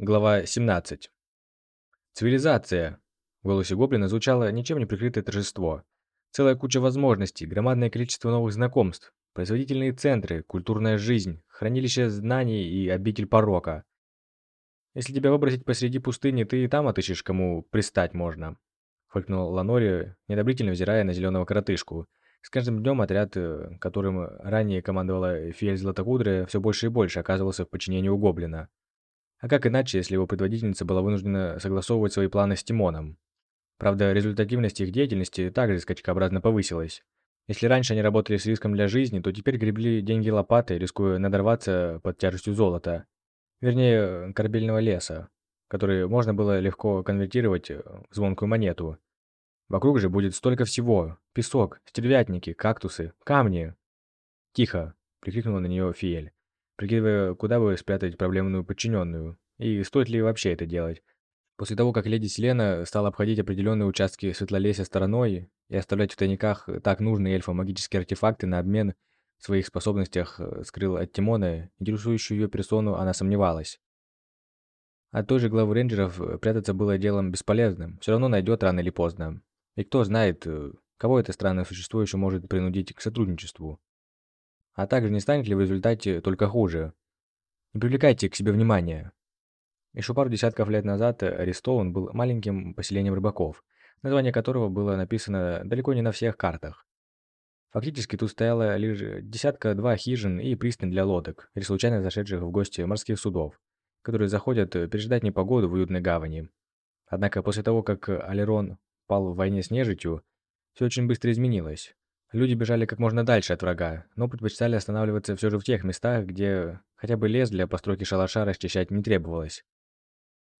Глава 17. Цивилизация. В голосе гоблина звучало ничем не прикрытое торжество. Целая куча возможностей, громадное количество новых знакомств, производительные центры, культурная жизнь, хранилище знаний и обитель порока. Если тебя выбросить посреди пустыни, ты и там отыщешь, кому пристать можно. Фыркнул Ланори, недобрительно взирая на зеленого коротышку. С каждым днем отряд, э, которым ранее командовала Фиэль Златокудрая, все больше и больше оказывался в подчинении у гоблина. А как иначе, если его предводительница была вынуждена согласовывать свои планы с Тимоном? Правда, результативность их деятельности также скачкообразно повысилась. Если раньше они работали с риском для жизни, то теперь гребли деньги лопатой, рискуя надорваться под тяжестью золота. Вернее, корабельного леса, который можно было легко конвертировать в звонкую монету. Вокруг же будет столько всего. Песок, стервятники, кактусы, камни. «Тихо!» – прикрикнула на нее Фиэль прикидывая, куда бы спрятать проблемную подчиненную, и стоит ли вообще это делать. После того, как леди Селена стала обходить определенные участки Светлолесья стороной и оставлять в тайниках так нужные эльфам магические артефакты на обмен в своих способностях э, скрыл от Тимона, интересующую ее персону она сомневалась. От той же главы рейнджеров э, прятаться было делом бесполезным, все равно найдет рано или поздно. И кто знает, э, кого это странное существо еще может принудить к сотрудничеству. А также не станет ли в результате только хуже. Не привлекайте к себе внимания. Еще пару десятков лет назад Аристоун был маленьким поселением рыбаков, название которого было написано далеко не на всех картах. Фактически тут стояло лишь десятка-два хижин и пристань для лодок, или случайно зашедших в гости морских судов, которые заходят переждать непогоду в уютной гавани. Однако после того, как Алерон пал в войне с нежитью, все очень быстро изменилось. Люди бежали как можно дальше от врага, но предпочитали останавливаться все же в тех местах, где хотя бы лес для постройки шалаша расчищать не требовалось.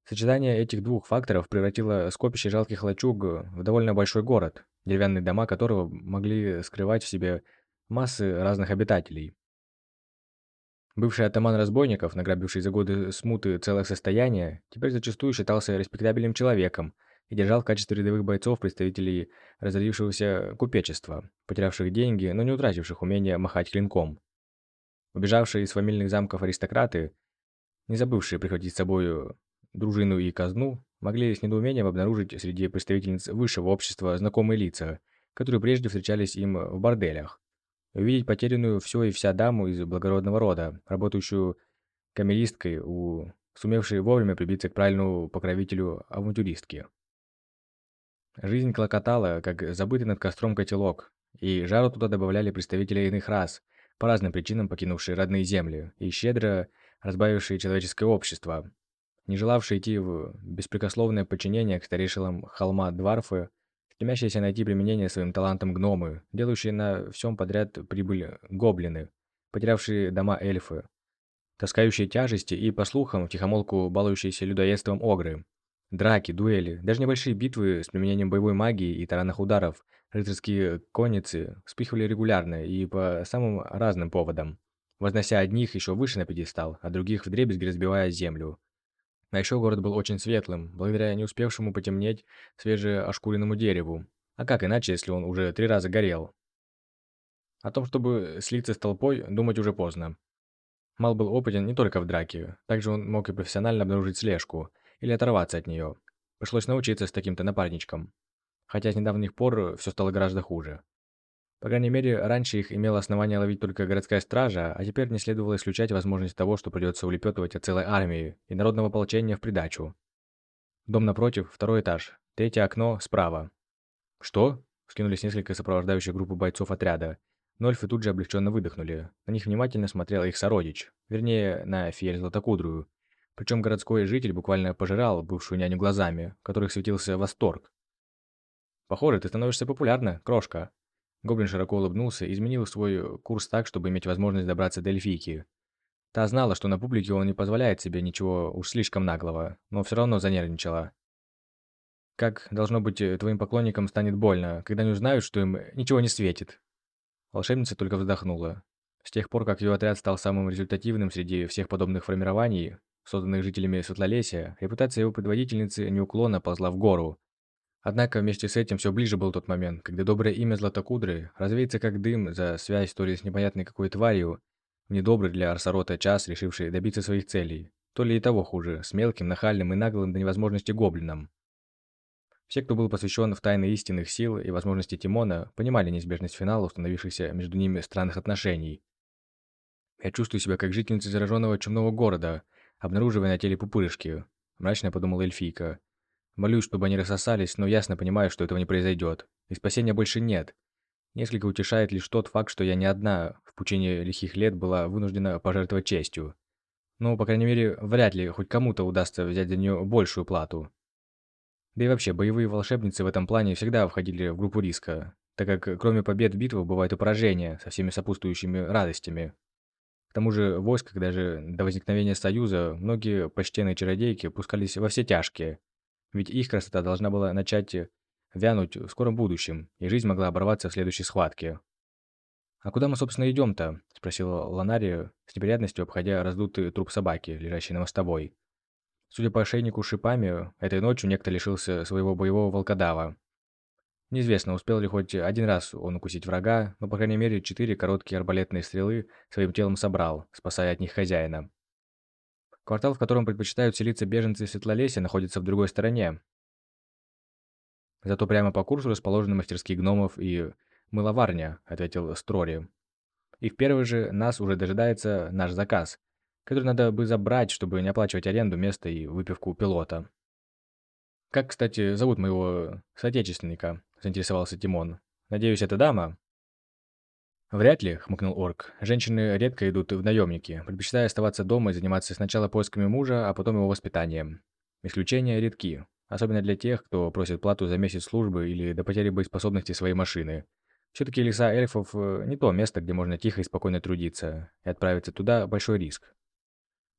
Сочетание этих двух факторов превратило скопище жалких лачуг в довольно большой город, деревянные дома которого могли скрывать в себе массы разных обитателей. Бывший атаман разбойников, награбивший за годы смуты целое состояние, теперь зачастую считался респектабельным человеком, и держал в качестве рядовых бойцов представителей разорившегося купечества, потерявших деньги, но не утративших умения махать клинком. Убежавшие из фамильных замков аристократы, не забывшие прихватить с собой дружину и казну, могли с недоумением обнаружить среди представительниц высшего общества знакомые лица, которые прежде встречались им в борделях. Увидеть потерянную все и вся даму из благородного рода, работающую камеристкой у сумевшей вовремя прибиться к правильному покровителю авантюристки. Жизнь клокотала, как забытый над костром котелок, и жару туда добавляли представители иных рас, по разным причинам покинувшие родные земли и щедро разбавившие человеческое общество, не желавшие идти в беспрекословное подчинение к старейшинам холма Дварфы, стремящиеся найти применение своим талантам гномы, делающие на всем подряд прибыль гоблины, потерявшие дома эльфы, таскающие тяжести и, по слухам, втихомолку балующиеся людоедством огры, Драки, дуэли, даже небольшие битвы с применением боевой магии и таранных ударов, рыцарские конницы вспыхивали регулярно и по самым разным поводам, вознося одних еще выше на пьедестал, а других вдребезги разбивая землю. А еще город был очень светлым, благодаря не успевшему потемнеть свежеошкуренному дереву. А как иначе, если он уже три раза горел? О том, чтобы слиться с толпой, думать уже поздно. Мал был опытен не только в драке, также он мог и профессионально обнаружить слежку – или оторваться от нее. Пришлось научиться с таким-то напарничком. Хотя с недавних пор все стало гораздо хуже. По крайней мере, раньше их имела основание ловить только городская стража, а теперь не следовало исключать возможность того, что придется улепетывать от целой армии и народного ополчения в придачу. Дом напротив, второй этаж, третье окно справа. «Что?» – скинулись несколько сопровождающих группу бойцов отряда. Но эльфы тут же облегченно выдохнули. На них внимательно смотрел их сородич, вернее, на Фиель Златокудрую, причем городской житель буквально пожирал бывшую няню глазами, в которых светился восторг. «Похоже, ты становишься популярна, крошка». Гоблин широко улыбнулся и изменил свой курс так, чтобы иметь возможность добраться до эльфийки. Та знала, что на публике он не позволяет себе ничего уж слишком наглого, но все равно занервничала. «Как, должно быть, твоим поклонникам станет больно, когда не узнают, что им ничего не светит?» Волшебница только вздохнула. С тех пор, как ее отряд стал самым результативным среди всех подобных формирований, созданных жителями Светлолесия, репутация его предводительницы неуклонно ползла в гору. Однако вместе с этим все ближе был тот момент, когда доброе имя Златокудры развеется как дым за связь то ли с непонятной какой тварью, в недобрый для Арсарота час, решивший добиться своих целей, то ли и того хуже, с мелким, нахальным и наглым до невозможности гоблином. Все, кто был посвящен в тайны истинных сил и возможности Тимона, понимали неизбежность финала установившихся между ними странных отношений. «Я чувствую себя как жительница зараженного чумного города, обнаруживая на теле пупырышки», – мрачно подумала эльфийка. «Молюсь, чтобы они рассосались, но ясно понимаю, что этого не произойдет. И спасения больше нет. Несколько утешает лишь тот факт, что я не одна в пучине лихих лет была вынуждена пожертвовать честью. Ну, по крайней мере, вряд ли хоть кому-то удастся взять за нее большую плату. Да и вообще, боевые волшебницы в этом плане всегда входили в группу риска, так как кроме побед в битвах бывают и поражения со всеми сопутствующими радостями. К тому же в войсках даже до возникновения Союза многие почтенные чародейки пускались во все тяжкие, ведь их красота должна была начать вянуть в скором будущем, и жизнь могла оборваться в следующей схватке. «А куда мы, собственно, идем-то?» – спросила Ланария, с неприятностью обходя раздутый труп собаки, лежащий на мостовой. Судя по ошейнику с шипами, этой ночью некто лишился своего боевого волкодава. Неизвестно, успел ли хоть один раз он укусить врага, но, по крайней мере, четыре короткие арбалетные стрелы своим телом собрал, спасая от них хозяина. Квартал, в котором предпочитают селиться беженцы Светлолесья, находится в другой стороне, Зато прямо по курсу расположены мастерские гномов и мыловарня, ответил Строри. И в первый же нас уже дожидается наш заказ, который надо бы забрать, чтобы не оплачивать аренду места и выпивку пилота. Как, кстати, зовут моего соотечественника? Заинтересовался Тимон. Надеюсь, это дама? Вряд ли, хмыкнул орк. Женщины редко идут в наемники, предпочитая оставаться дома и заниматься сначала поисками мужа, а потом его воспитанием. Исключения редки. Особенно для тех, кто просит плату за месяц службы или до потери боеспособности своей машины. Все-таки леса эльфов э, не то место, где можно тихо и спокойно трудиться, и отправиться туда – большой риск.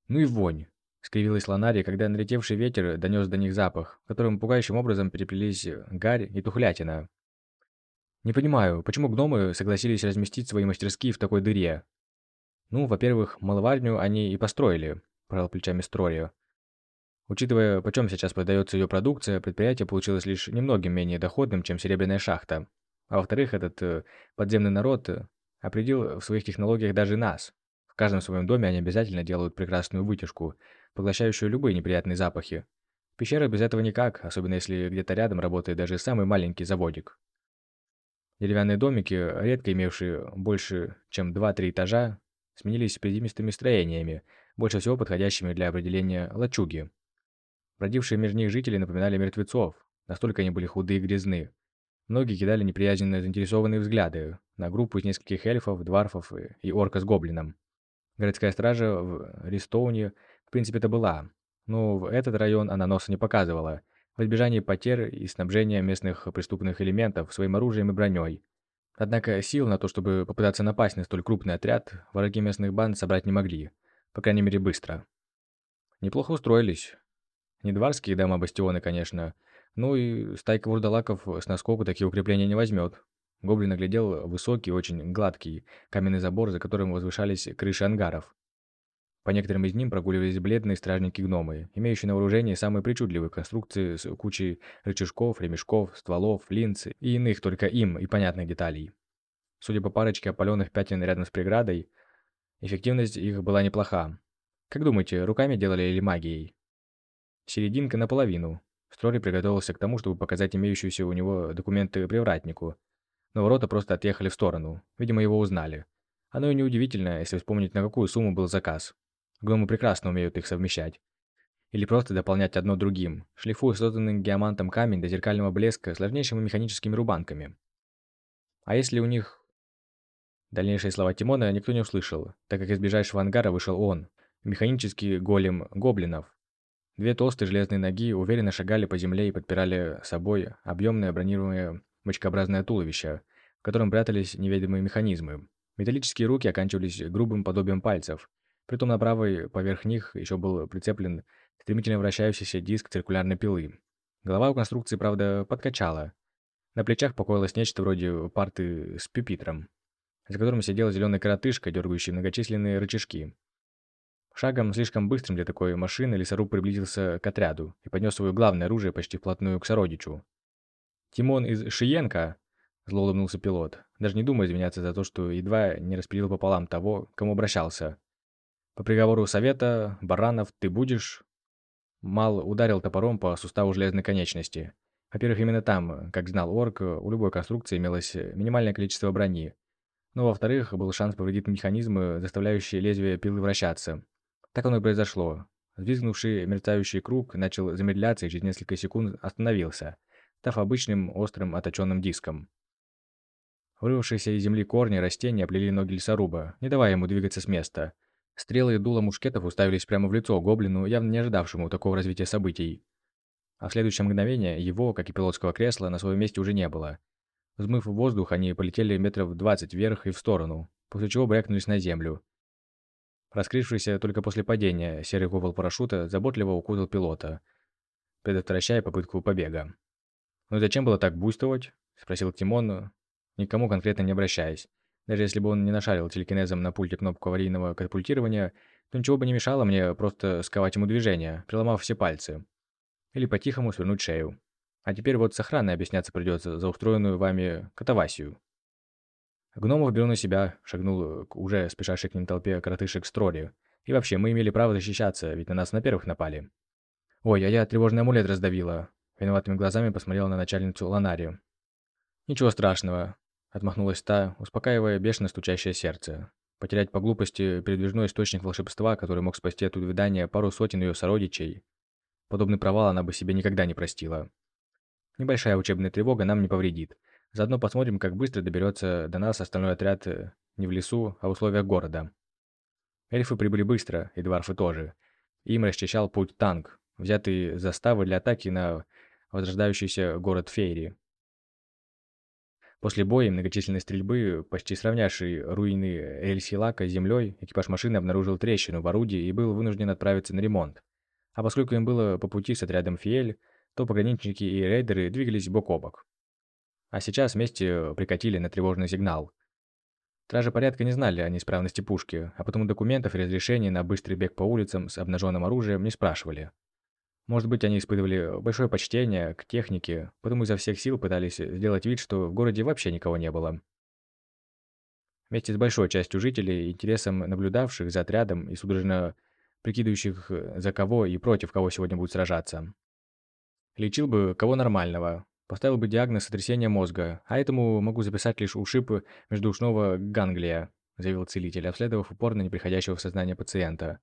Ну и вонь. Скривилась Ланари, когда налетевший ветер донес до них запах, в котором пугающим образом переплелись гарь и тухлятина. Не понимаю, почему гномы согласились разместить свои мастерские в такой дыре? Ну, во-первых, маловарню они и построили, пожал плечами Строрио. Учитывая, почем сейчас продается ее продукция, предприятие получилось лишь немногим менее доходным, чем серебряная шахта. А во-вторых, этот э, подземный народ э, определил в своих технологиях даже нас. В каждом своем доме они обязательно делают прекрасную вытяжку, поглощающую любые неприятные запахи. Пещера без этого никак, особенно если где-то рядом работает даже самый маленький заводик. Деревянные домики, редко имевшие больше, чем 2-3 этажа, сменились приземистыми строениями, больше всего подходящими для определения лачуги. Бродившие между них жители напоминали мертвецов, настолько они были худые и грязны. Многие кидали неприязненно заинтересованные взгляды на группу из нескольких эльфов, дварфов и орка с гоблином. Городская стража в Ристоуне принципе это была, но в этот район она носа не показывала, в избежании потерь и снабжения местных преступных элементов своим оружием и броней. Однако сил на то, чтобы попытаться напасть на столь крупный отряд, враги местных банд собрать не могли, по крайней мере быстро. Неплохо устроились. Не дварские дома-бастионы, конечно. Ну и стайка вурдалаков с наскоку такие укрепления не возьмет. Гоблин оглядел высокий, очень гладкий каменный забор, за которым возвышались крыши ангаров. По некоторым из ним прогуливались бледные стражники-гномы, имеющие на вооружении самые причудливые конструкции с кучей рычажков, ремешков, стволов, линз и иных только им и понятных деталей. Судя по парочке опаленных пятен рядом с преградой, эффективность их была неплоха. Как думаете, руками делали или магией? Серединка наполовину. Строри приготовился к тому, чтобы показать имеющиеся у него документы привратнику. Но ворота просто отъехали в сторону. Видимо, его узнали. Оно и неудивительно, если вспомнить, на какую сумму был заказ. Гномы прекрасно умеют их совмещать. Или просто дополнять одно другим, шлифуя созданный геомантом камень до зеркального блеска сложнейшими механическими рубанками. А если у них... Дальнейшие слова Тимона никто не услышал, так как из ближайшего ангара вышел он, механический голем гоблинов, Две толстые железные ноги уверенно шагали по земле и подпирали собой объемное бронированное бочкообразное туловище, в котором прятались неведомые механизмы. Металлические руки оканчивались грубым подобием пальцев. Притом на правой поверх них еще был прицеплен стремительно вращающийся диск циркулярной пилы. Голова у конструкции, правда, подкачала. На плечах покоилось нечто вроде парты с пюпитром, за которым сидел зеленый коротышка, дергающий многочисленные рычажки. Шагом слишком быстрым для такой машины лесоруб приблизился к отряду и поднес свое главное оружие почти вплотную к сородичу. «Тимон из Шиенко!» – зло улыбнулся пилот, даже не думая извиняться за то, что едва не распилил пополам того, кому обращался. По приговору совета, Баранов, ты будешь...» Мал ударил топором по суставу железной конечности. Во-первых, именно там, как знал Орк, у любой конструкции имелось минимальное количество брони. Но, во-вторых, был шанс повредить механизмы, заставляющие лезвие пилы вращаться. Так оно и произошло. Взвизгнувший мерцающий круг начал замедляться и через несколько секунд остановился, став обычным острым оточенным диском. Вырвавшиеся из земли корни растения оплели ноги лесоруба, не давая ему двигаться с места. Стрелы и дуло мушкетов уставились прямо в лицо гоблину, явно не ожидавшему такого развития событий. А в следующее мгновение его, как и пилотского кресла, на своем месте уже не было. Взмыв в воздух, они полетели метров двадцать вверх и в сторону, после чего брякнулись на землю. Раскрывшийся только после падения, серый купол парашюта заботливо укутал пилота, предотвращая попытку побега. «Ну зачем было так буйствовать?» – спросил Тимон, никому конкретно не обращаясь. Даже если бы он не нашарил телекинезом на пульте кнопку аварийного катапультирования, то ничего бы не мешало мне просто сковать ему движение, приломав все пальцы. Или по-тихому свернуть шею. А теперь вот с охраной объясняться придется за устроенную вами катавасию. Гномов беру на себя, шагнул к уже спешащей к ним толпе коротышек Строри. И вообще, мы имели право защищаться, ведь на нас на первых напали. Ой, а я тревожный амулет раздавила. Виноватыми глазами посмотрела на начальницу Ланари. Ничего страшного, отмахнулась та, успокаивая бешено стучащее сердце. Потерять по глупости передвижной источник волшебства, который мог спасти от увядания пару сотен ее сородичей. Подобный провал она бы себе никогда не простила. Небольшая учебная тревога нам не повредит. Заодно посмотрим, как быстро доберется до нас остальной отряд э, не в лесу, а в условиях города. Эльфы прибыли быстро, и дварфы тоже. Им расчищал путь танк, взятый заставы для атаки на возрождающийся город Фейри. После боя и многочисленной стрельбы, почти сравнявшей руины Эльсилака с землей, экипаж машины обнаружил трещину в орудии и был вынужден отправиться на ремонт. А поскольку им было по пути с отрядом Фиэль, то пограничники и рейдеры двигались бок о бок. А сейчас вместе прикатили на тревожный сигнал. Стражи порядка не знали о неисправности пушки, а потому документов и разрешений на быстрый бег по улицам с обнаженным оружием не спрашивали. Может быть, они испытывали большое почтение к технике, потому изо всех сил пытались сделать вид, что в городе вообще никого не было. Вместе с большой частью жителей, интересом наблюдавших за отрядом и судорожно прикидывающих, за кого и против кого сегодня будут сражаться. Лечил бы кого нормального, поставил бы диагноз сотрясения мозга, а этому могу записать лишь ушиб междуушного ганглия, заявил целитель, обследовав упорно неприходящего в сознание пациента.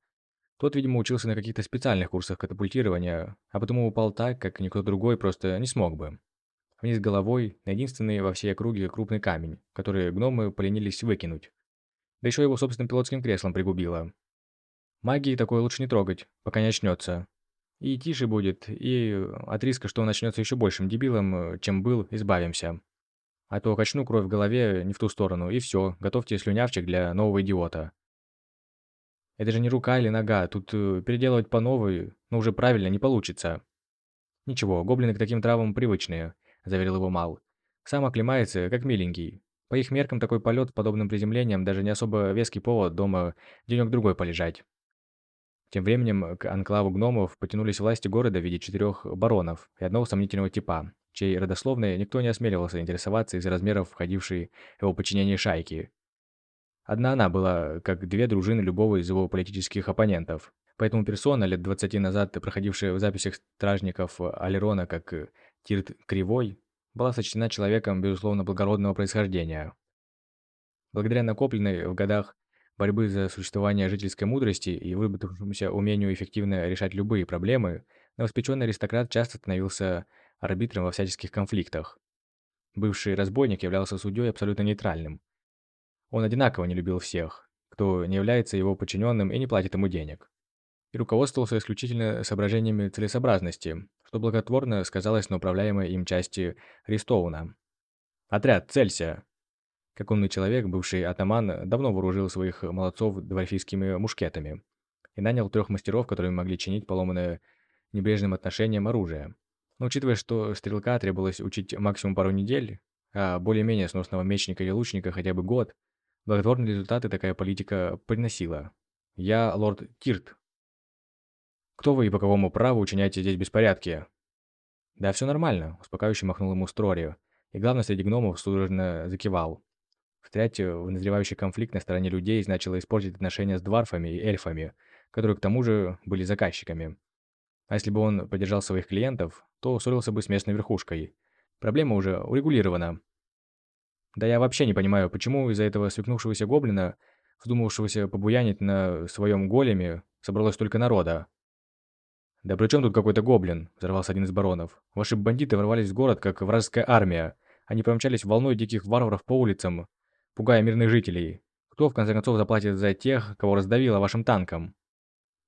Тот, видимо, учился на каких-то специальных курсах катапультирования, а потому упал так, как никто другой просто не смог бы. Вниз головой на единственный во всей округе крупный камень, который гномы поленились выкинуть. Да еще его собственным пилотским креслом пригубило. Магии такое лучше не трогать, пока не очнется. И тише будет, и от риска, что он начнется еще большим дебилом, чем был, избавимся. А то качну кровь в голове не в ту сторону, и все, готовьте слюнявчик для нового идиота. Это же не рука или нога, тут э, переделывать по новой, но уже правильно не получится. Ничего, гоблины к таким травмам привычные, заверил его Мал. Сам оклемается, как миленький. По их меркам такой полет подобным приземлением даже не особо веский повод дома денек-другой полежать. Тем временем к анклаву гномов потянулись власти города в виде четырех баронов и одного сомнительного типа, чей родословной никто не осмеливался интересоваться из-за размеров входившей в его подчинение шайки. Одна она была, как две дружины любого из его политических оппонентов. Поэтому персона, лет 20 назад проходившая в записях стражников Алерона как Тирт Кривой, была сочтена человеком, безусловно, благородного происхождения. Благодаря накопленной в годах борьбы за существование жительской мудрости и выработавшемуся умению эффективно решать любые проблемы, новоспеченный аристократ часто становился арбитром во всяческих конфликтах. Бывший разбойник являлся судьей абсолютно нейтральным, он одинаково не любил всех, кто не является его подчиненным и не платит ему денег. И руководствовался исключительно соображениями целесообразности, что благотворно сказалось на управляемой им части Ристоуна. «Отряд, целься!» Как умный человек, бывший атаман давно вооружил своих молодцов дворфийскими мушкетами и нанял трех мастеров, которые могли чинить поломанное небрежным отношением оружие. Но учитывая, что стрелка требовалось учить максимум пару недель, а более-менее сносного мечника или лучника хотя бы год – Благотворные результаты такая политика приносила. Я лорд Тирт. Кто вы и по какому праву учиняете здесь беспорядки? Да все нормально, успокаивающе махнул ему Строри. И главное, среди гномов судорожно закивал. Встрять в назревающий конфликт на стороне людей значило испортить отношения с дварфами и эльфами, которые к тому же были заказчиками. А если бы он поддержал своих клиентов, то ссорился бы с местной верхушкой. Проблема уже урегулирована. Да я вообще не понимаю, почему из-за этого свикнувшегося гоблина, вздумавшегося побуянить на своем големе, собралось столько народа. «Да при чем тут какой-то гоблин?» – взорвался один из баронов. «Ваши бандиты ворвались в город, как вражеская армия. Они промчались волной диких варваров по улицам, пугая мирных жителей. Кто, в конце концов, заплатит за тех, кого раздавило вашим танком?»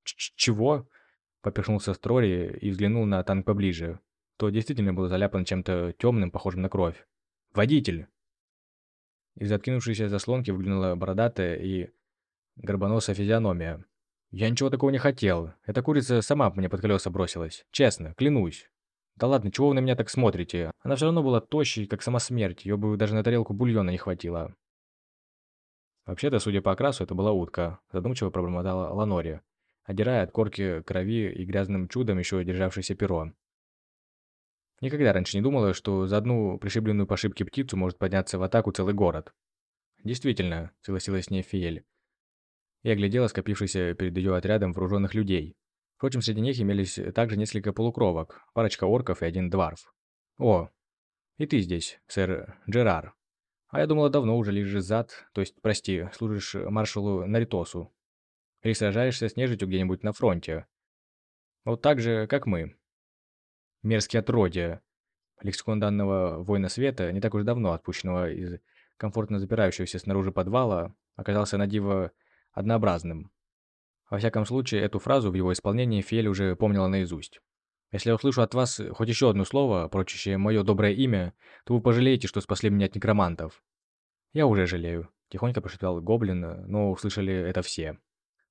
Ч «Чего?» – поперхнулся Строри и взглянул на танк поближе. То действительно был заляпан чем-то темным, похожим на кровь. «Водитель!» Из откинувшейся заслонки выглянула бородатая и горбоносая физиономия. «Я ничего такого не хотел. Эта курица сама мне под колеса бросилась. Честно, клянусь». «Да ладно, чего вы на меня так смотрите? Она все равно была тощей, как сама смерть. Ее бы даже на тарелку бульона не хватило». Вообще-то, судя по окрасу, это была утка, задумчиво пробормотала Ланори, отдирая от корки крови и грязным чудом еще державшееся перо. Никогда раньше не думала, что за одну пришибленную по ошибке птицу может подняться в атаку целый город. Действительно, согласилась с ней Фиель. И оглядела скопившийся перед ее отрядом вооруженных людей. Впрочем, среди них имелись также несколько полукровок, парочка орков и один дварф. «О, и ты здесь, сэр Джерар. А я думала, давно уже лежишь зад, то есть, прости, служишь маршалу Наритосу. Или сражаешься с нежитью где-нибудь на фронте. Вот так же, как мы мерзкие отродья. Лексикон данного воина света, не так уж давно отпущенного из комфортно запирающегося снаружи подвала, оказался на диво однообразным. Во всяком случае, эту фразу в его исполнении Фиэль уже помнила наизусть. Если я услышу от вас хоть еще одно слово, прочащее мое доброе имя, то вы пожалеете, что спасли меня от некромантов. Я уже жалею, тихонько прошептал гоблин, но услышали это все.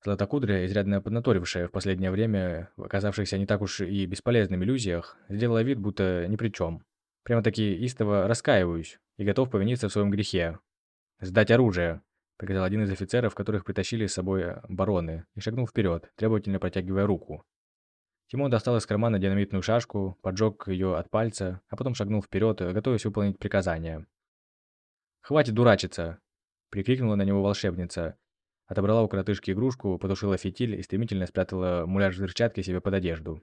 Златокудря, изрядно поднаторившая в последнее время, оказавшихся не так уж и бесполезным иллюзиях, сделала вид, будто ни при чем. Прямо-таки истово раскаиваюсь и готов повиниться в своем грехе. «Сдать оружие!» – приказал один из офицеров, которых притащили с собой бароны, и шагнул вперед, требовательно протягивая руку. Тимон достал из кармана динамитную шашку, поджег ее от пальца, а потом шагнул вперед, готовясь выполнить приказание. «Хватит дурачиться!» – прикрикнула на него волшебница, Отобрала у коротышки игрушку, потушила фитиль и стремительно спрятала муляж взрывчатки себе под одежду.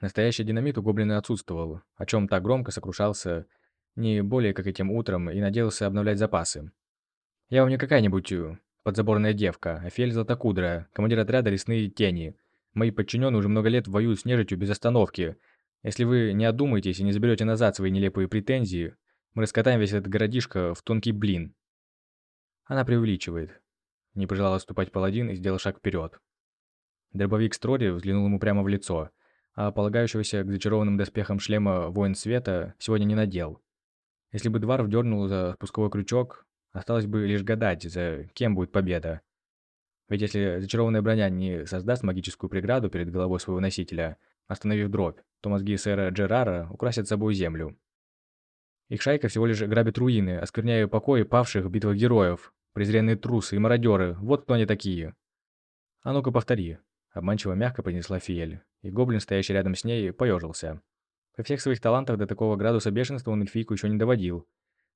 Настоящий динамит у гоблина отсутствовал, о чем так громко сокрушался не более как этим утром и надеялся обновлять запасы. «Я вам не какая-нибудь э, подзаборная девка, а Фель Златокудрая, командир отряда «Лесные тени». Мои подчиненные уже много лет воюют с нежитью без остановки. Если вы не одумаетесь и не заберете назад свои нелепые претензии, мы раскатаем весь этот городишко в тонкий блин». Она преувеличивает. Не пожелал отступать паладин и сделал шаг вперед. Дробовик Строри взглянул ему прямо в лицо, а полагающегося к зачарованным доспехам шлема воин света сегодня не надел. Если бы Дварф дернул за спусковой крючок, осталось бы лишь гадать, за кем будет победа. Ведь если зачарованная броня не создаст магическую преграду перед головой своего носителя, остановив дробь, то мозги сэра Джерара украсят собой землю. Их шайка всего лишь грабит руины, оскверняя покои павших в битвах героев, Презренные трусы и мародеры, вот кто они такие. А ну-ка повтори. Обманчиво мягко принесла Фиэль, и гоблин, стоящий рядом с ней, поежился. При всех своих талантах до такого градуса бешенства он эльфийку еще не доводил.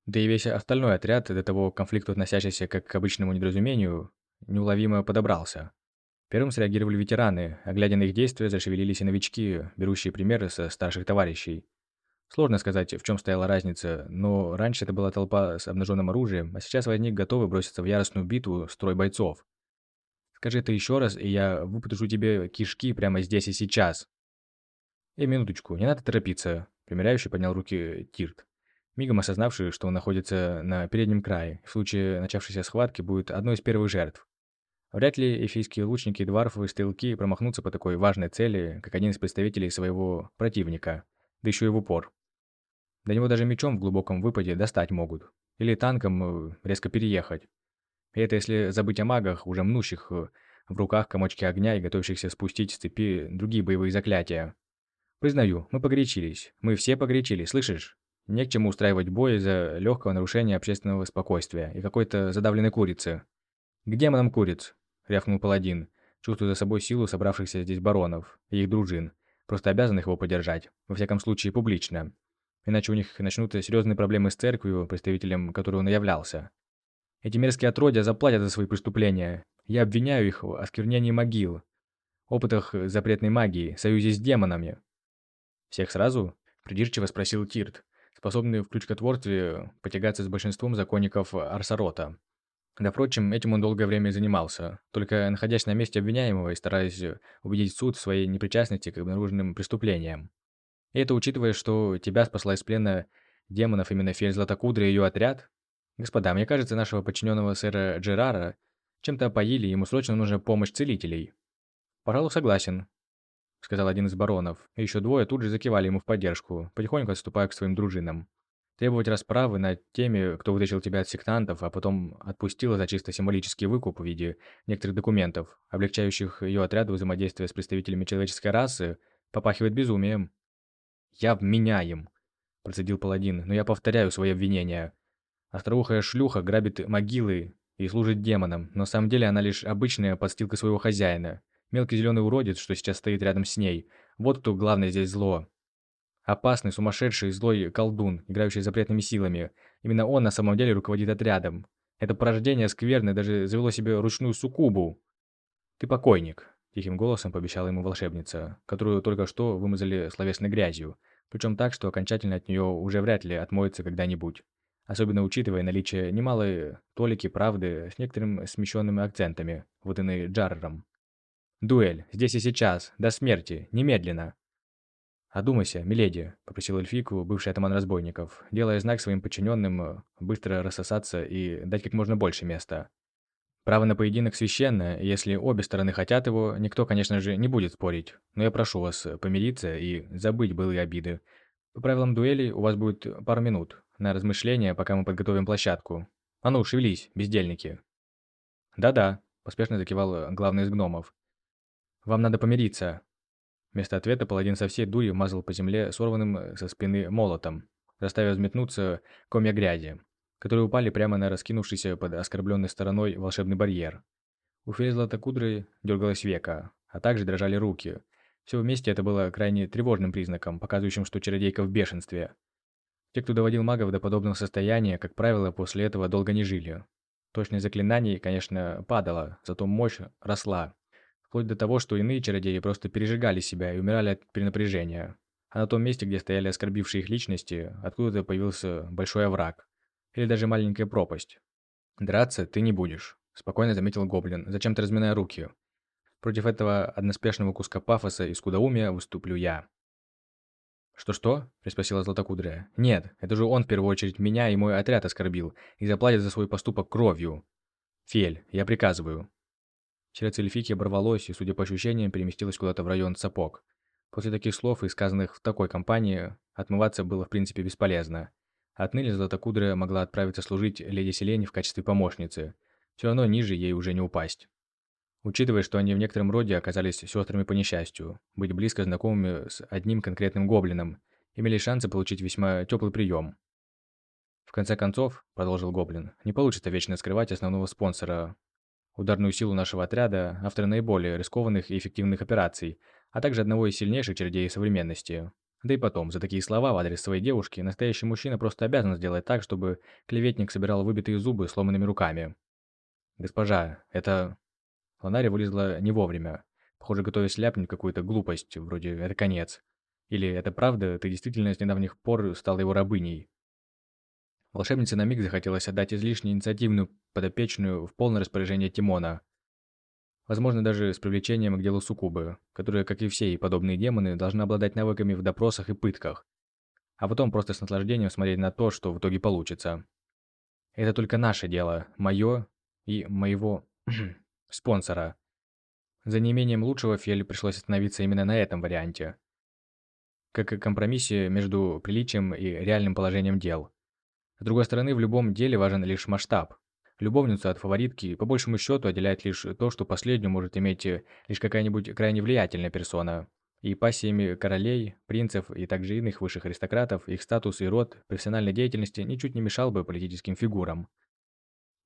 Да и весь остальной отряд, до того конфликту относящийся как к обычному недоразумению, неуловимо подобрался. Первым среагировали ветераны, а глядя на их действия, зашевелились и новички, берущие примеры со старших товарищей. Сложно сказать, в чем стояла разница, но раньше это была толпа с обнаженным оружием, а сейчас возник готовый броситься в яростную битву строй бойцов. Скажи это еще раз, и я выпотрошу тебе кишки прямо здесь и сейчас. Эй, минуточку, не надо торопиться. Примеряющий поднял руки Тирт, мигом осознавший, что он находится на переднем крае, в случае начавшейся схватки будет одной из первых жертв. Вряд ли эфийские лучники, дварфы и стрелки промахнутся по такой важной цели, как один из представителей своего противника, да еще и в упор. До него даже мечом в глубоком выпаде достать могут. Или танком э, резко переехать. И это если забыть о магах, уже мнущих э, в руках комочки огня и готовящихся спустить с цепи другие боевые заклятия. Признаю, мы погорячились. Мы все погорячились, слышишь? Не к чему устраивать бой из-за легкого нарушения общественного спокойствия и какой-то задавленной курицы. «К демонам куриц!» — рявкнул паладин, чувствуя за собой силу собравшихся здесь баронов и их дружин, просто обязанных его поддержать, во всяком случае публично. Иначе у них начнутся серьезные проблемы с церковью, представителем которой он являлся. Эти мерзкие отродья заплатят за свои преступления. Я обвиняю их в осквернении могил, опытах запретной магии, союзе с демонами». «Всех сразу?» – придирчиво спросил Тирт, способный в крючкотворстве потягаться с большинством законников Арсарота. Да, впрочем, этим он долгое время занимался, только находясь на месте обвиняемого и стараясь убедить суд в своей непричастности к обнаруженным преступлениям. И это учитывая, что тебя спасла из плена демонов именно Фель Златокудра и ее отряд? Господа, мне кажется, нашего подчиненного сэра Джерара чем-то опоили, ему срочно нужна помощь целителей. Пожалуй, согласен, сказал один из баронов, и еще двое тут же закивали ему в поддержку, потихоньку отступая к своим дружинам. Требовать расправы над теми, кто вытащил тебя от сектантов, а потом отпустил за чисто символический выкуп в виде некоторых документов, облегчающих ее отряду взаимодействие с представителями человеческой расы, попахивает безумием. «Я вменяем», – процедил паладин, – «но я повторяю свои обвинения. Остроухая шлюха грабит могилы и служит демонам, но на самом деле она лишь обычная подстилка своего хозяина. Мелкий зеленый уродец, что сейчас стоит рядом с ней. Вот кто главное здесь зло. Опасный, сумасшедший, злой колдун, играющий запретными силами. Именно он на самом деле руководит отрядом. Это порождение скверное даже завело себе ручную суккубу. «Ты покойник», – тихим голосом пообещала ему волшебница, которую только что вымазали словесной грязью, причем так, что окончательно от нее уже вряд ли отмоется когда-нибудь. Особенно учитывая наличие немалой толики правды с некоторыми смещенными акцентами, выданной Джарром. «Дуэль, здесь и сейчас, до смерти, немедленно!» «Одумайся, миледи», — попросил эльфийку бывший атаман разбойников, делая знак своим подчиненным быстро рассосаться и дать как можно больше места. Право на поединок священное, если обе стороны хотят его, никто, конечно же, не будет спорить. Но я прошу вас помириться и забыть былые обиды. По правилам дуэли у вас будет пару минут на размышления, пока мы подготовим площадку. А ну, шевелись, бездельники. Да-да, поспешно закивал главный из гномов. Вам надо помириться, Вместо ответа паладин со всей дури мазал по земле сорванным э, со спины молотом, заставив взметнуться комья грязи, которые упали прямо на раскинувшийся под оскорбленной стороной волшебный барьер. У феи Златокудры дергалось века, а также дрожали руки. Все вместе это было крайне тревожным признаком, показывающим, что чародейка в бешенстве. Те, кто доводил магов до подобного состояния, как правило, после этого долго не жили. Точность заклинаний, конечно, падала, зато мощь росла, Вплоть до того, что иные чародеи просто пережигали себя и умирали от перенапряжения. А на том месте, где стояли оскорбившие их личности, откуда-то появился большой овраг. Или даже маленькая пропасть. «Драться ты не будешь», – спокойно заметил Гоблин, зачем-то разминая руки. «Против этого односпешного куска пафоса и скудоумия выступлю я». «Что-что?» – приспросила Златокудрая. «Нет, это же он в первую очередь меня и мой отряд оскорбил и заплатит за свой поступок кровью. Фель, я приказываю, Сердце эльфики оборвалось и, судя по ощущениям, переместилось куда-то в район сапог. После таких слов и сказанных в такой компании, отмываться было в принципе бесполезно. Отныне Златокудрая могла отправиться служить леди Селене в качестве помощницы. Все равно ниже ей уже не упасть. Учитывая, что они в некотором роде оказались сестрами по несчастью, быть близко знакомыми с одним конкретным гоблином, имели шансы получить весьма теплый прием. В конце концов, продолжил гоблин, не получится вечно скрывать основного спонсора ударную силу нашего отряда, автора наиболее рискованных и эффективных операций, а также одного из сильнейших чародеев современности. Да и потом, за такие слова в адрес своей девушки, настоящий мужчина просто обязан сделать так, чтобы клеветник собирал выбитые зубы сломанными руками. «Госпожа, это...» Ланари вылезла не вовремя, похоже, готовясь ляпнуть какую-то глупость, вроде «это конец». Или «это правда, ты действительно с недавних пор стала его рабыней». Волшебнице на миг захотелось отдать излишне инициативную подопечную в полное распоряжение Тимона. Возможно, даже с привлечением к делу Сукубы, которая, как и все и подобные демоны, должна обладать навыками в допросах и пытках. А потом просто с наслаждением смотреть на то, что в итоге получится. Это только наше дело, мое и моего спонсора. За неимением лучшего Фель пришлось остановиться именно на этом варианте. Как и компромиссе между приличием и реальным положением дел. С другой стороны, в любом деле важен лишь масштаб. Любовницу от фаворитки по большему счету отделяет лишь то, что последнюю может иметь э, лишь какая-нибудь крайне влиятельная персона. И пассиями королей, принцев и также иных высших аристократов их статус и род профессиональной деятельности ничуть не мешал бы политическим фигурам.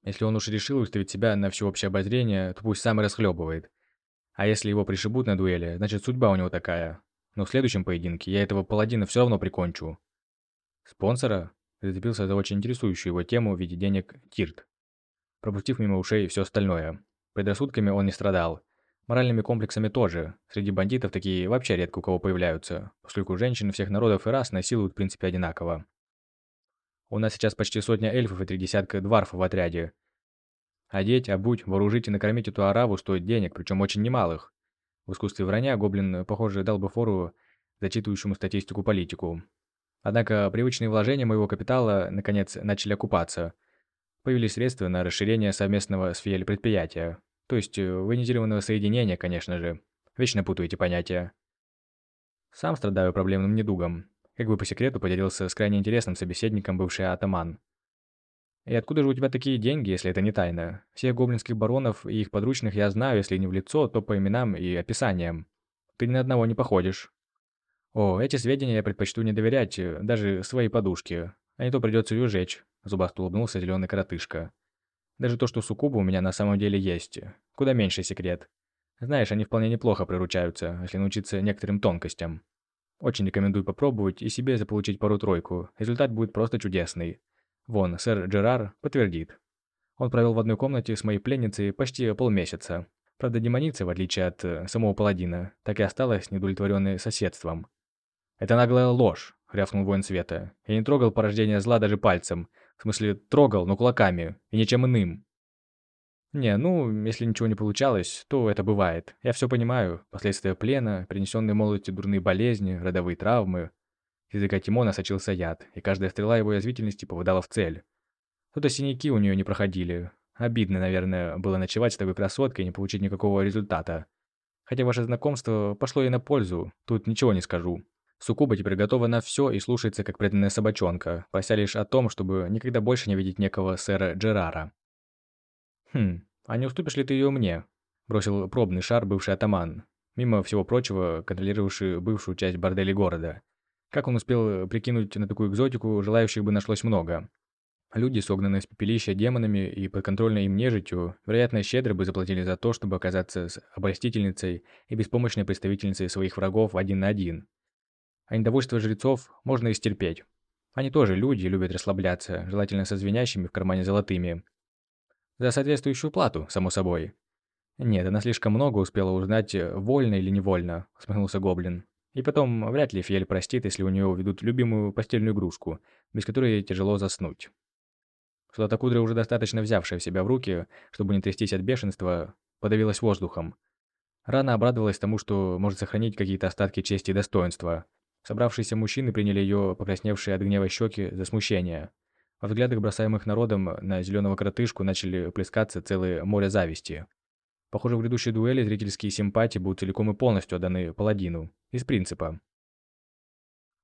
Если он уж решил выставить себя на всеобщее обозрение, то пусть сам и расхлебывает. А если его пришибут на дуэли, значит судьба у него такая. Но в следующем поединке я этого паладина все равно прикончу. Спонсора? Зацепился за очень интересующую его тему в виде денег Тирт. Пропустив мимо ушей все остальное. Предрассудками он не страдал. Моральными комплексами тоже. Среди бандитов такие вообще редко у кого появляются, поскольку женщин всех народов и рас насилуют в принципе одинаково. У нас сейчас почти сотня эльфов и три десятка дварфов в отряде. Одеть, обуть, вооружить и накормить эту араву стоит денег, причем очень немалых. В искусстве вранья гоблин, похоже, дал бы фору зачитывающему статистику политику. Однако привычные вложения моего капитала, наконец, начали окупаться. Появились средства на расширение совместного с Фиель предприятия. То есть, э, военизированного соединения, конечно же. Вечно путаю эти понятия. Сам страдаю проблемным недугом. Как бы по секрету поделился с крайне интересным собеседником бывший атаман. И откуда же у тебя такие деньги, если это не тайна? Всех гоблинских баронов и их подручных я знаю, если не в лицо, то по именам и описаниям. Ты ни на одного не походишь. О, эти сведения я предпочту не доверять, э, даже своей подушке. А не то придется ее жечь. Зубасто улыбнулся зеленый коротышка. Даже то, что суккубы у меня на самом деле есть. Куда меньше секрет. Знаешь, они вполне неплохо приручаются, если научиться некоторым тонкостям. Очень рекомендую попробовать и себе заполучить пару-тройку. Результат будет просто чудесный. Вон, сэр Джерар подтвердит. Он провел в одной комнате с моей пленницей почти полмесяца. Правда, демоница, в отличие от э, самого паладина, так и осталась неудовлетворенной соседством. «Это наглая ложь», — рявкнул воин света. «Я не трогал порождение зла даже пальцем. В смысле, трогал, но кулаками, и ничем иным. Не, ну, если ничего не получалось, то это бывает. Я все понимаю. Последствия плена, принесенные молодостью дурные болезни, родовые травмы. С языка Тимона сочился яд, и каждая стрела его язвительности попадала в цель. То-то синяки у нее не проходили. Обидно, наверное, было ночевать с такой красоткой и не получить никакого результата. Хотя ваше знакомство пошло ей на пользу, тут ничего не скажу. Сукуба теперь готова на все и слушается, как преданная собачонка, прося лишь о том, чтобы никогда больше не видеть некого сэра Джерара. «Хм, а не уступишь ли ты ее мне?» – бросил пробный шар бывший атаман, мимо всего прочего контролировавший бывшую часть борделей города. Как он успел прикинуть на такую экзотику, желающих бы нашлось много. Люди, согнанные с пепелища демонами и подконтрольной им нежитью, вероятно, щедро бы заплатили за то, чтобы оказаться с обольстительницей и беспомощной представительницей своих врагов один на один. А недовольство жрецов можно и стерпеть. Они тоже люди, любят расслабляться, желательно со звенящими в кармане золотыми. За соответствующую плату, само собой. Нет, она слишком много успела узнать, вольно или невольно, усмехнулся Гоблин. И потом, вряд ли Фиель простит, если у нее уведут любимую постельную игрушку, без которой тяжело заснуть. Златокудрая, уже достаточно взявшая себя в руки, чтобы не трястись от бешенства, подавилась воздухом. Рано обрадовалась тому, что может сохранить какие-то остатки чести и достоинства. Собравшиеся мужчины приняли ее покрасневшие от гнева щеки за смущение. Во взглядах, бросаемых народом на зеленого кротышку, начали плескаться целые море зависти. Похоже, в грядущей дуэли зрительские симпатии будут целиком и полностью отданы паладину. Из принципа.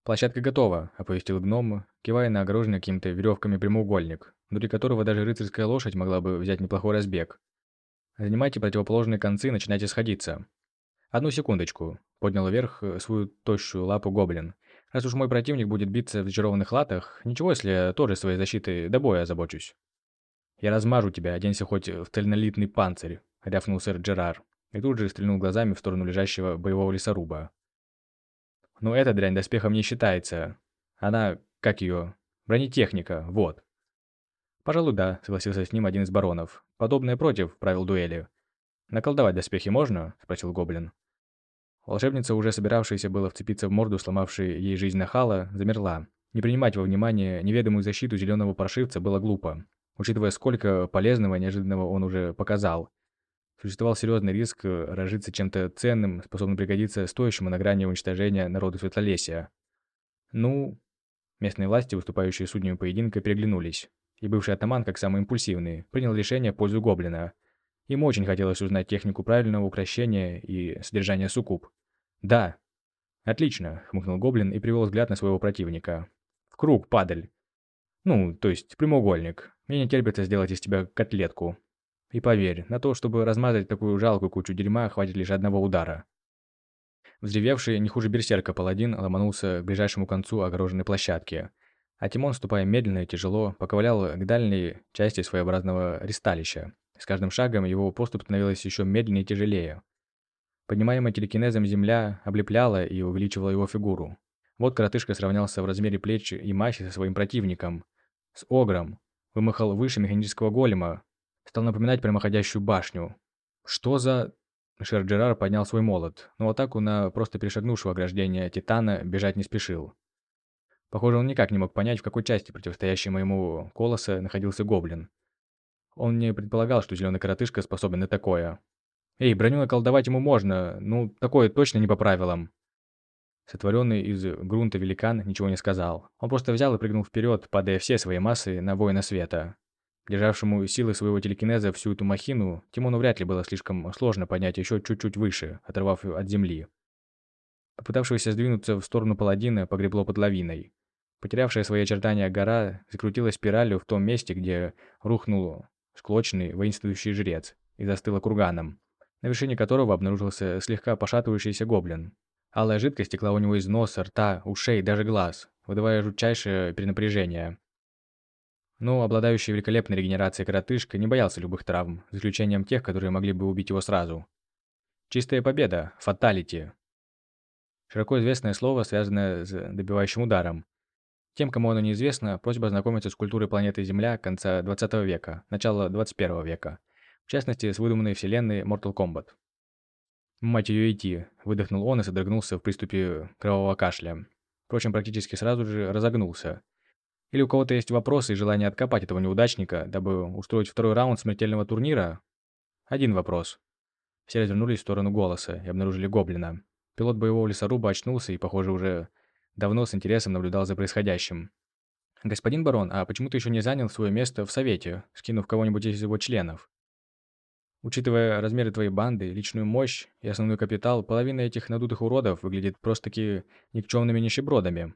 «Площадка готова», — оповестил гном, кивая на огороженный какими-то веревками прямоугольник, внутри которого даже рыцарская лошадь могла бы взять неплохой разбег. «Занимайте противоположные концы и начинайте сходиться». «Одну секундочку», — поднял вверх э, свою тощую лапу гоблин. «Раз уж мой противник будет биться в зачарованных латах, ничего, если я тоже своей защитой до боя озабочусь». «Я размажу тебя, оденься хоть в цельнолитный панцирь», — рявкнул сэр Джерар, и тут же стрельнул глазами в сторону лежащего боевого лесоруба. «Ну эта дрянь доспехом не считается. Она, как ее, бронетехника, вот». «Пожалуй, да», — согласился с ним один из баронов. «Подобное против правил дуэли». «Наколдовать доспехи можно?» — спросил Гоблин. Волшебница, уже собиравшаяся было вцепиться в морду, сломавшей ей жизнь нахала, замерла. Не принимать во внимание неведомую защиту зеленого паршивца было глупо, учитывая, сколько полезного и неожиданного он уже показал. Существовал серьезный риск разжиться чем-то ценным, способным пригодиться стоящему на грани уничтожения народу Светлолесия. Ну, местные власти, выступающие судьями поединка, переглянулись. И бывший атаман, как самый импульсивный, принял решение в пользу гоблина, Ему очень хотелось узнать технику правильного украшения и содержания суккуб. «Да». «Отлично», — хмыкнул Гоблин и привел взгляд на своего противника. «В круг, падаль». «Ну, то есть прямоугольник. Мне не терпится сделать из тебя котлетку. И поверь, на то, чтобы размазать такую жалкую кучу дерьма, хватит лишь одного удара». Взревевший, не хуже берсерка паладин, ломанулся к ближайшему концу огороженной площадки. А Тимон, ступая медленно и тяжело, поковылял к дальней части своеобразного ристалища, с каждым шагом его поступ становилась еще медленнее и тяжелее. Поднимаемая телекинезом земля облепляла и увеличивала его фигуру. Вот коротышка сравнялся в размере плеч и массе со своим противником. С Огром. Вымахал выше механического голема. стал напоминать прямоходящую башню. Что за... Шер Джерар поднял свой молот, но атаку на просто перешагнувшего ограждение Титана бежать не спешил. Похоже, он никак не мог понять, в какой части противостоящего ему колоса находился гоблин. Он не предполагал, что зеленый коротышка способен на такое. Эй, броню наколдовать ему можно, ну, такое точно не по правилам. Сотворенный из грунта великан ничего не сказал. Он просто взял и прыгнул вперед, падая все свои массы на воина света. Державшему силы своего телекинеза всю эту махину, Тимону вряд ли было слишком сложно поднять еще чуть-чуть выше, оторвав от земли. Попытавшегося сдвинуться в сторону паладина погребло под лавиной. Потерявшая свои очертания гора закрутилась спиралью в том месте, где рухнул склочный воинствующий жрец и застыла курганом, на вершине которого обнаружился слегка пошатывающийся гоблин. Алая жидкость текла у него из носа, рта, ушей, даже глаз, выдавая жутчайшее перенапряжение. Но обладающий великолепной регенерацией коротышка не боялся любых травм, за исключением тех, которые могли бы убить его сразу. Чистая победа, фаталити. Широко известное слово, связанное с добивающим ударом. Тем, кому оно неизвестно, просьба ознакомиться с культурой планеты Земля конца 20 века, начала 21 века. В частности, с выдуманной вселенной Mortal Kombat. «Мать ее идти!» – выдохнул он и содрогнулся в приступе кровавого кашля. Впрочем, практически сразу же разогнулся. Или у кого-то есть вопросы и желание откопать этого неудачника, дабы устроить второй раунд смертельного турнира? Один вопрос. Все развернулись в сторону голоса и обнаружили гоблина. Пилот боевого лесоруба очнулся и, похоже, уже давно с интересом наблюдал за происходящим. «Господин барон, а почему ты еще не занял свое место в совете, скинув кого-нибудь из его членов?» Учитывая размеры твоей банды, личную мощь и основной капитал, половина этих надутых уродов выглядит просто-таки никчемными нищебродами.